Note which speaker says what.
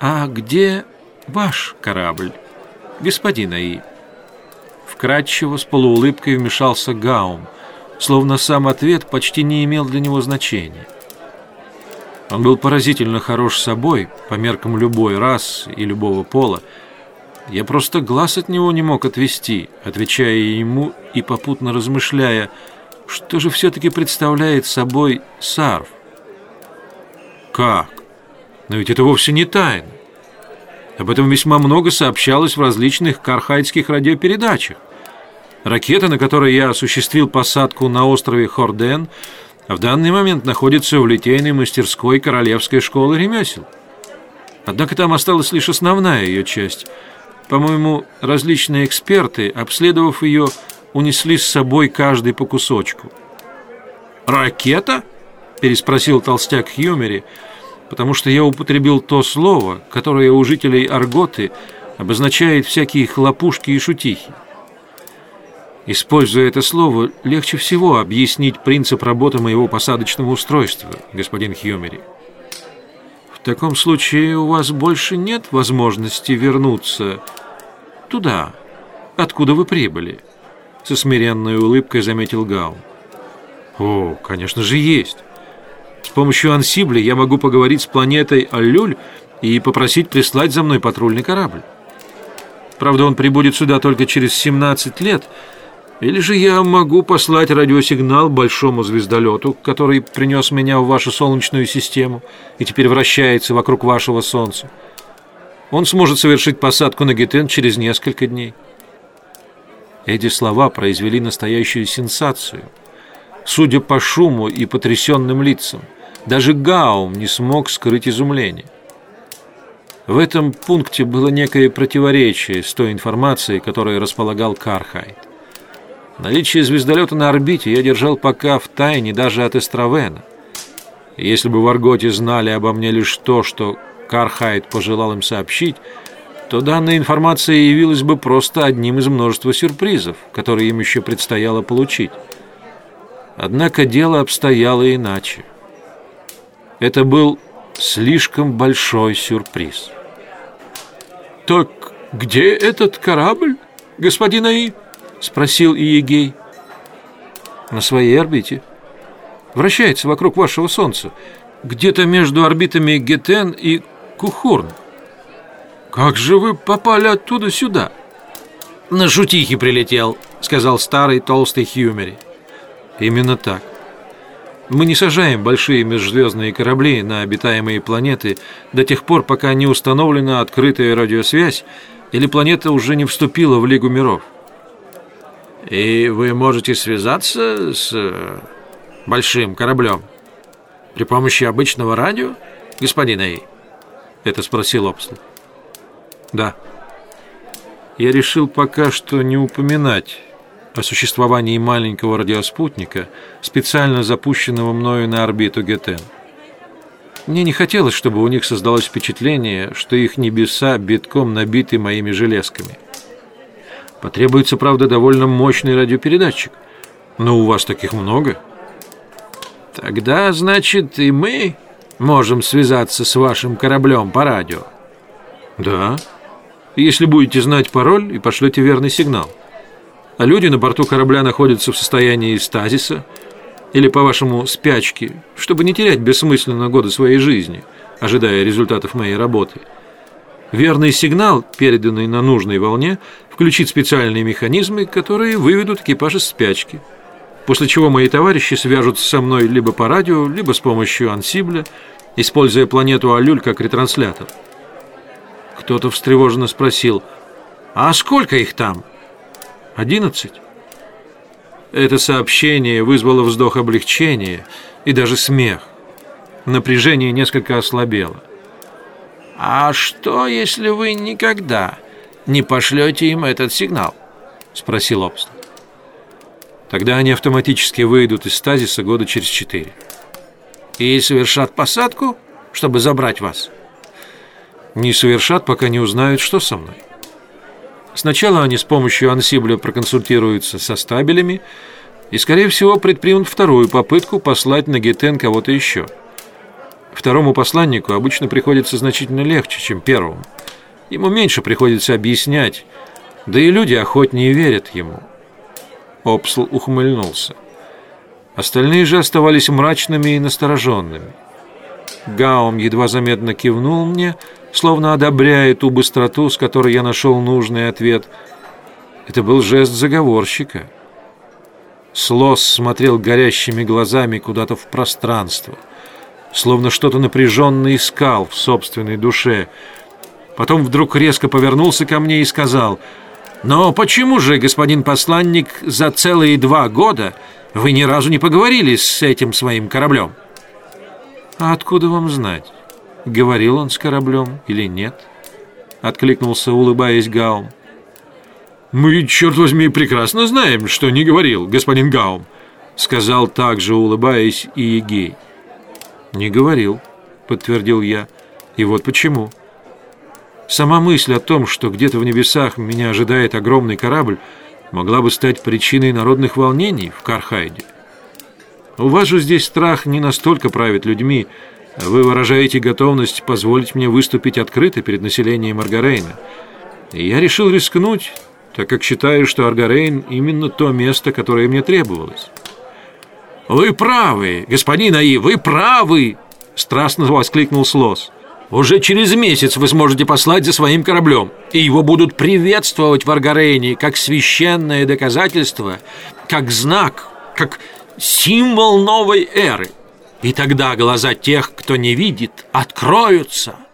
Speaker 1: «А где ваш корабль, господин Аи?» Вкратчиво, с полуулыбкой вмешался Гаум, словно сам ответ почти не имел для него значения. Он был поразительно хорош собой, по меркам любой расы и любого пола. Я просто глаз от него не мог отвести, отвечая ему и попутно размышляя, что же все-таки представляет собой Сарв. Как? Но ведь это вовсе не тайна. Об этом весьма много сообщалось в различных кархайдских радиопередачах. Ракета, на которой я осуществил посадку на острове Хорден, в данный момент находится в литейной мастерской Королевской школы ремесел. Однако там осталась лишь основная ее часть. По-моему, различные эксперты, обследовав ее, унесли с собой каждый по кусочку. «Ракета?» – переспросил толстяк Хьюмери – потому что я употребил то слово, которое у жителей Арготы обозначает всякие хлопушки и шутихи. Используя это слово, легче всего объяснить принцип работы моего посадочного устройства, господин Хьюмери. В таком случае у вас больше нет возможности вернуться туда, откуда вы прибыли, со смиренной улыбкой заметил Гау. О, конечно же, есть. С помощью ансибля я могу поговорить с планетой Аллюль и попросить прислать за мной патрульный корабль. Правда, он прибудет сюда только через 17 лет, или же я могу послать радиосигнал большому звездолету, который принес меня в вашу Солнечную систему и теперь вращается вокруг вашего Солнца. Он сможет совершить посадку на Гетен через несколько дней. Эти слова произвели настоящую сенсацию. Судя по шуму и потрясенным лицам – даже Гаум не смог скрыть изумление. В этом пункте было некое противоречие с той информацией, которой располагал Кархайт. Наличие звездолета на орбите я держал пока в тайне даже от Эстравена. если бы в Арготе знали обо мне лишь то, что Кархайт пожелал им сообщить, то данная информация явилась бы просто одним из множества сюрпризов, которые им еще предстояло получить. Однако дело обстояло иначе. Это был слишком большой сюрприз. «Так где этот корабль, господин Аи?» – спросил Иегей. «На своей орбите. Вращается вокруг вашего Солнца, где-то между орбитами Гетен и Кухурн. Как же вы попали оттуда сюда?» «На шутихе прилетел», – сказал старый толстый Хьюмери. «Именно так. Мы не сажаем большие межзвездные корабли на обитаемые планеты до тех пор, пока не установлена открытая радиосвязь или планета уже не вступила в Лигу миров. И вы можете связаться с э, большим кораблем при помощи обычного радио, господин Эй? Это спросил Обсл. Да. Я решил пока что не упоминать о существовании маленького радиоспутника, специально запущенного мною на орбиту Гетен. Мне не хотелось, чтобы у них создалось впечатление, что их небеса битком набиты моими железками. Потребуется, правда, довольно мощный радиопередатчик. Но у вас таких много. Тогда, значит, и мы можем связаться с вашим кораблем по радио. Да, если будете знать пароль и пошлете верный сигнал а люди на борту корабля находятся в состоянии стазиса или, по-вашему, спячки, чтобы не терять бессмысленно годы своей жизни, ожидая результатов моей работы. Верный сигнал, переданный на нужной волне, включит специальные механизмы, которые выведут экипаж из спячки, после чего мои товарищи свяжутся со мной либо по радио, либо с помощью ансибля, используя планету Алюль как ретранслятор. Кто-то встревоженно спросил, «А сколько их там?» Одиннадцать? Это сообщение вызвало вздох облегчения и даже смех. Напряжение несколько ослабело. «А что, если вы никогда не пошлете им этот сигнал?» – спросил Обстон. «Тогда они автоматически выйдут из стазиса года через четыре». «И совершат посадку, чтобы забрать вас?» «Не совершат, пока не узнают, что со мной». Сначала они с помощью ансибля проконсультируются со стабелями и, скорее всего, предпримут вторую попытку послать на Гетен кого-то еще. Второму посланнику обычно приходится значительно легче, чем первому. Ему меньше приходится объяснять, да и люди охотнее верят ему. Опсл ухмыльнулся. Остальные же оставались мрачными и настороженными. Гаум едва заметно кивнул мне, словно одобряя ту быстроту, с которой я нашел нужный ответ. Это был жест заговорщика. Слос смотрел горящими глазами куда-то в пространство, словно что-то напряженно искал в собственной душе. Потом вдруг резко повернулся ко мне и сказал, «Но почему же, господин посланник, за целые два года вы ни разу не поговорили с этим своим кораблем?» «А откуда вам знать, говорил он с кораблем или нет?» Откликнулся, улыбаясь Гаум. «Мы, черт возьми, прекрасно знаем, что не говорил господин Гаум», сказал также, улыбаясь, и Егей. «Не говорил», подтвердил я. «И вот почему». Сама мысль о том, что где-то в небесах меня ожидает огромный корабль, могла бы стать причиной народных волнений в Кархайде. У вас же здесь страх не настолько правит людьми. Вы выражаете готовность позволить мне выступить открыто перед населением Аргарейна. И я решил рискнуть, так как считаю, что Аргарейн именно то место, которое мне требовалось. «Вы правы, господин Аи, вы правы!» Страстно воскликнул Слос. «Уже через месяц вы сможете послать за своим кораблем, и его будут приветствовать в Аргарейне как священное доказательство, как знак, как символ новой эры. И тогда глаза тех, кто не видит, откроются –